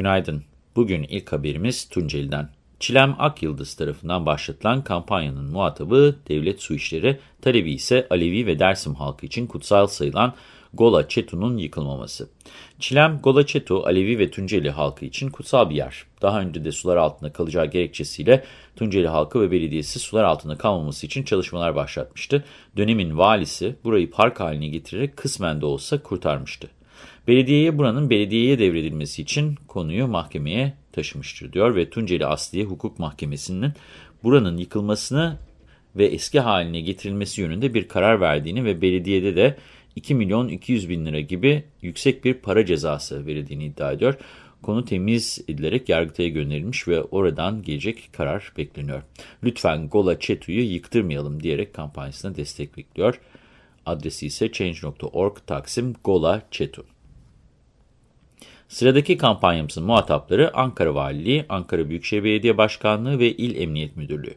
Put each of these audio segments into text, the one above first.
Günaydın. Bugün ilk haberimiz Tunceli'den. Çilem Akyıldız tarafından başlatılan kampanyanın muhatabı devlet su işleri, talebi ise Alevi ve Dersim halkı için kutsal sayılan Gola Çetu'nun yıkılmaması. Çilem, Gola Çetu, Alevi ve Tunceli halkı için kutsal bir yer. Daha önce de sular altında kalacağı gerekçesiyle Tunceli halkı ve belediyesi sular altında kalmaması için çalışmalar başlatmıştı. Dönemin valisi burayı park haline getirerek kısmen de olsa kurtarmıştı. Belediyeye buranın belediyeye devredilmesi için konuyu mahkemeye taşımıştır diyor ve Tunceli Asliye Hukuk Mahkemesi'nin buranın yıkılmasını ve eski haline getirilmesi yönünde bir karar verdiğini ve belediyede de 2 milyon 200 bin lira gibi yüksek bir para cezası verildiğini iddia ediyor. Konu temiz edilerek yargıtaya gönderilmiş ve oradan gelecek karar bekleniyor. Lütfen Gola Çetu'yu yıktırmayalım diyerek kampanyasına destek bekliyor. Adresi ise change.org Taksim Gola Çetu. Sıradaki kampanyamızın muhatapları Ankara Valiliği, Ankara Büyükşehir Belediye Başkanlığı ve İl Emniyet Müdürlüğü.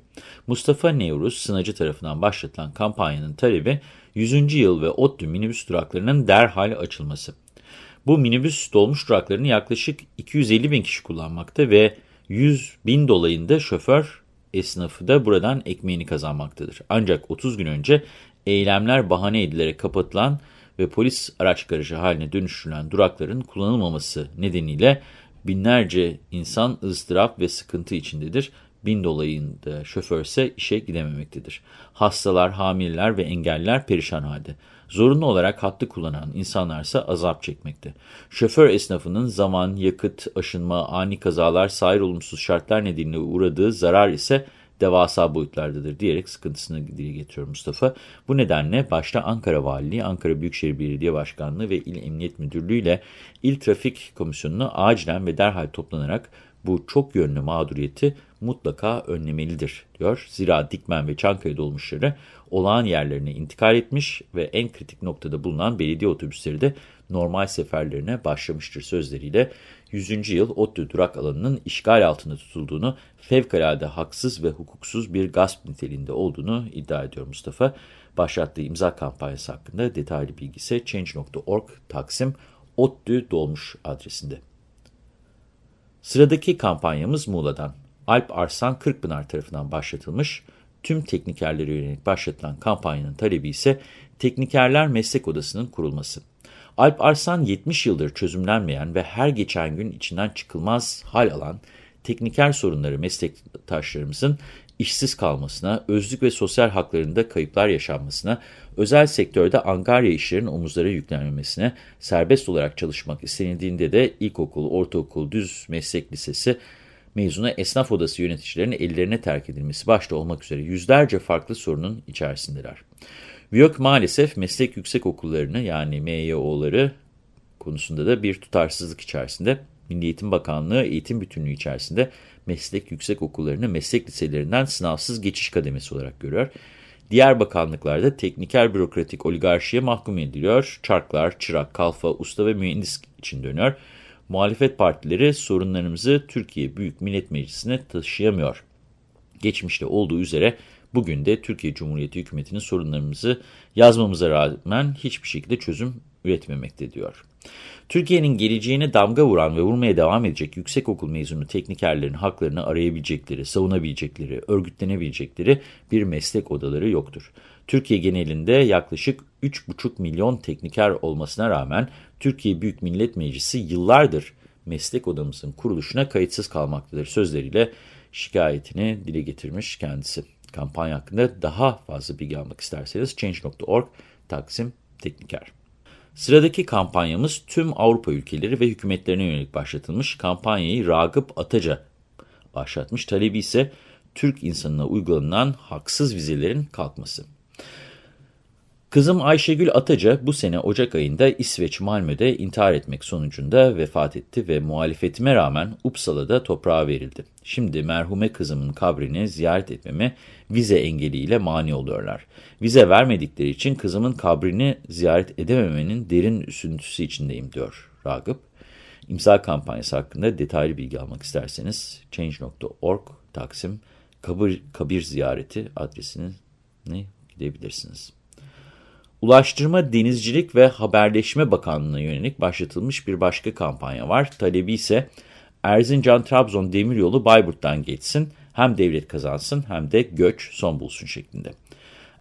Mustafa Nevruz Sınacı tarafından başlatılan kampanyanın talebi 100. yıl ve ODTÜ minibüs duraklarının derhal açılması. Bu minibüs dolmuş duraklarını yaklaşık 250 bin kişi kullanmakta ve 100 bin dolayında şoför esnafı da buradan ekmeğini kazanmaktadır. Ancak 30 gün önce eylemler bahane edilerek kapatılan ve polis araç garajı haline dönüştürülen durakların kullanılmaması nedeniyle binlerce insan ızdırap ve sıkıntı içindedir. Bin dolayında şoför ise işe gidememektedir. Hastalar, hamileler ve engelliler perişan halde. Zorunlu olarak hattı kullanan insanlarsa azap çekmekte. Şoför esnafının zaman, yakıt, aşınma, ani kazalar, sair olumsuz şartlar nedeniyle uğradığı zarar ise devasa boyutlardadır diyerek sıkıntısını dile getiriyor Mustafa. Bu nedenle başta Ankara Valiliği, Ankara Büyükşehir Belediye Başkanlığı ve İl Emniyet Müdürlüğü ile İl Trafik Komisyonu'nu acilen ve derhal toplanarak bu çok yönlü mağduriyeti mutlaka önlemelidir diyor. Zira Dikmen ve Çankaya dolmuşları olağan yerlerine intikal etmiş ve en kritik noktada bulunan belediye otobüsleri de normal seferlerine başlamıştır sözleriyle 100. yıl ODTÜ durak alanının işgal altında tutulduğunu, fevkalade haksız ve hukuksuz bir gasp niteliğinde olduğunu iddia ediyor Mustafa. Başlattığı imza kampanyası hakkında detaylı bilgi ise change.org Taksim ODTÜ dolmuş adresinde. Sıradaki kampanyamız Muğla'dan. Alp Arslan Kırkpınar tarafından başlatılmış, tüm teknikerlere yönelik başlatılan kampanyanın talebi ise Teknikerler Meslek Odası'nın kurulması. Alp Arslan 70 yıldır çözümlenmeyen ve her geçen gün içinden çıkılmaz hal alan tekniker sorunları meslektaşlarımızın işsiz kalmasına, özlük ve sosyal haklarında kayıplar yaşanmasına, özel sektörde angarya işlerin omuzlara yüklenmemesine, serbest olarak çalışmak istenildiğinde de ilkokul, ortaokul, düz meslek lisesi mezunu esnaf odası yöneticilerinin ellerine terk edilmesi başta olmak üzere yüzlerce farklı sorunun içerisindeler. VİOK maalesef meslek yüksek okullarını yani MYO'ları konusunda da bir tutarsızlık içerisinde. Milli Eğitim Bakanlığı eğitim bütünlüğü içerisinde meslek yüksek okullarını meslek liselerinden sınavsız geçiş kademesi olarak görüyor. Diğer bakanlıklarda tekniker bürokratik oligarşiye mahkum ediliyor. Çarklar, çırak, kalfa, usta ve mühendis için dönüyor. Muhalefet partileri sorunlarımızı Türkiye Büyük Millet Meclisi'ne taşıyamıyor. Geçmişte olduğu üzere Bugün de Türkiye Cumhuriyeti hükümetinin sorunlarımızı yazmamıza rağmen hiçbir şekilde çözüm üretmemekte diyor. Türkiye'nin geleceğine damga vuran ve vurmaya devam edecek yüksekokul mezunu teknikerlerin haklarını arayabilecekleri, savunabilecekleri, örgütlenebilecekleri bir meslek odaları yoktur. Türkiye genelinde yaklaşık 3,5 milyon tekniker olmasına rağmen Türkiye Büyük Millet Meclisi yıllardır meslek odamızın kuruluşuna kayıtsız kalmaktadır sözleriyle şikayetini dile getirmiş kendisi. Kampanya hakkında daha fazla bilgi almak isterseniz change.org Taksim Tekniker. Sıradaki kampanyamız tüm Avrupa ülkeleri ve hükümetlerine yönelik başlatılmış. Kampanyayı Ragıp Ataca başlatmış. Talebi ise Türk insanına uygulanan haksız vizelerin kalkması. Kızım Ayşegül Ataca bu sene Ocak ayında İsveç Malmö'de intihar etmek sonucunda vefat etti ve muhalefetime rağmen Uppsala'da toprağa verildi. Şimdi merhume kızımın kabrini ziyaret etmeme vize engeliyle mani oluyorlar. Vize vermedikleri için kızımın kabrini ziyaret edememenin derin üzüntüsü içindeyim diyor Ragıp. İmza kampanyası hakkında detaylı bilgi almak isterseniz change.org Taksim kabir, kabir ziyareti adresine gidebilirsiniz. Ulaştırma, Denizcilik ve Haberleşme Bakanlığı'na yönelik başlatılmış bir başka kampanya var. Talebi ise Erzincan-Trabzon demiryolu Bayburt'tan geçsin, hem devlet kazansın hem de göç son bulsun şeklinde.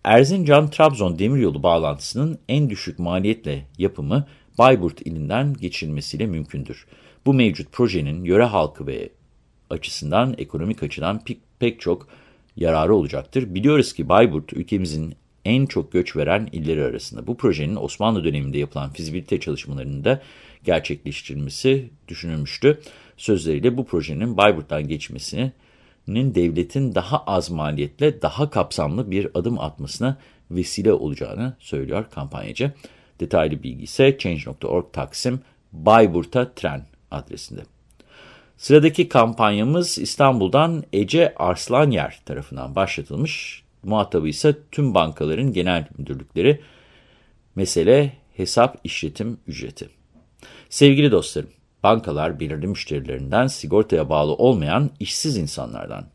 Erzincan-Trabzon demiryolu bağlantısının en düşük maliyetle yapımı Bayburt ilinden geçilmesiyle mümkündür. Bu mevcut projenin yöre halkı ve açısından ekonomik açıdan pek, pek çok yararı olacaktır. Biliyoruz ki Bayburt ülkemizin en çok göç veren illeri arasında. Bu projenin Osmanlı döneminde yapılan fizibilite çalışmalarının da gerçekleştirilmesi düşünülmüştü. Sözleriyle bu projenin Bayburt'tan geçmesinin devletin daha az maliyetle daha kapsamlı bir adım atmasına vesile olacağını söylüyor kampanyacı. Detaylı bilgi ise change.org Taksim Bayburt'a tren adresinde. Sıradaki kampanyamız İstanbul'dan Ece Arslanyer tarafından başlatılmış. Muhatabı ise tüm bankaların genel müdürlükleri. Mesele hesap işletim ücreti. Sevgili dostlarım, bankalar belirli müşterilerinden sigortaya bağlı olmayan işsiz insanlardan,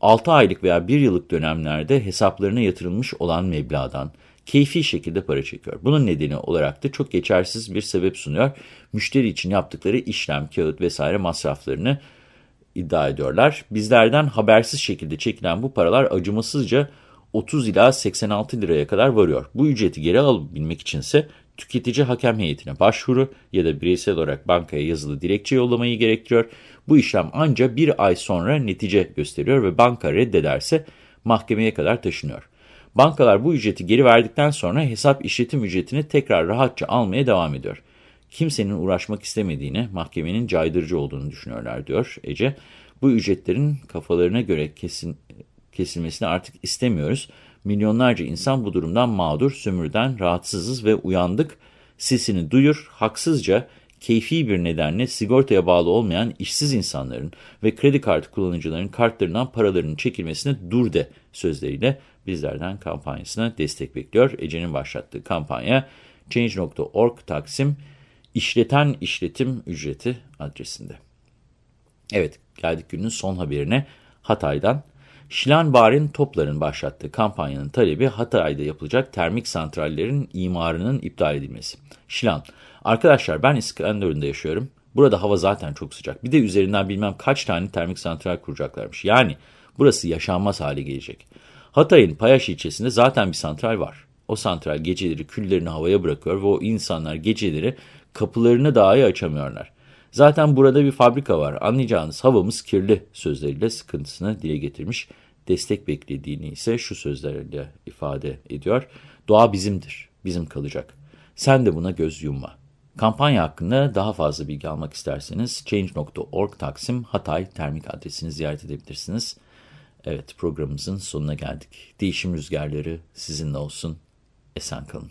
6 aylık veya 1 yıllık dönemlerde hesaplarına yatırılmış olan meblağdan, keyfi şekilde para çekiyor. Bunun nedeni olarak da çok geçersiz bir sebep sunuyor. Müşteri için yaptıkları işlem, kağıt vesaire masraflarını iddia ediyorlar. Bizlerden habersiz şekilde çekilen bu paralar acımasızca 30 ila 86 liraya kadar varıyor. Bu ücreti geri alabilmek içinse tüketici hakem heyetine başvuru ya da bireysel olarak bankaya yazılı dilekçe yollamayı gerektiriyor. Bu işlem ancak bir ay sonra netice gösteriyor ve banka reddederse mahkemeye kadar taşınıyor. Bankalar bu ücreti geri verdikten sonra hesap işletim ücretini tekrar rahatça almaya devam ediyor. Kimsenin uğraşmak istemediğini, mahkemenin caydırıcı olduğunu düşünüyorlar diyor Ece. Bu ücretlerin kafalarına göre kesin, kesilmesini artık istemiyoruz. Milyonlarca insan bu durumdan mağdur, sömürden rahatsızız ve uyandık. Sesini duyur, haksızca, keyfi bir nedenle sigortaya bağlı olmayan işsiz insanların ve kredi kartı kullanıcılarının kartlarından paralarının çekilmesine dur de sözleriyle bizlerden kampanyasına destek bekliyor. Ece'nin başlattığı kampanya Change.org Taksim işleten işletim ücreti adresinde. Evet geldik günün son haberine Hatay'dan. Şilanbar'in Toplar'ın başlattığı kampanyanın talebi Hatay'da yapılacak termik santrallerin imarının iptal edilmesi. Şilan, arkadaşlar ben İskenderun'da yaşıyorum. Burada hava zaten çok sıcak. Bir de üzerinden bilmem kaç tane termik santral kuracaklarmış. Yani burası yaşanmaz hale gelecek. Hatay'ın Payaş ilçesinde zaten bir santral var. O santral geceleri küllerini havaya bırakıyor ve o insanlar geceleri kapılarını dahi açamıyorlar. Zaten burada bir fabrika var. Anlayacağınız havamız kirli sözleriyle sıkıntısını dile getirmiş. Destek beklediğini ise şu sözlerle ifade ediyor. Doğa bizimdir, bizim kalacak. Sen de buna göz yumma. Kampanya hakkında daha fazla bilgi almak isterseniz change.org Taksim Hatay termik adresini ziyaret edebilirsiniz. Evet programımızın sonuna geldik. Değişim rüzgarları sizinle olsun. Esen kalın.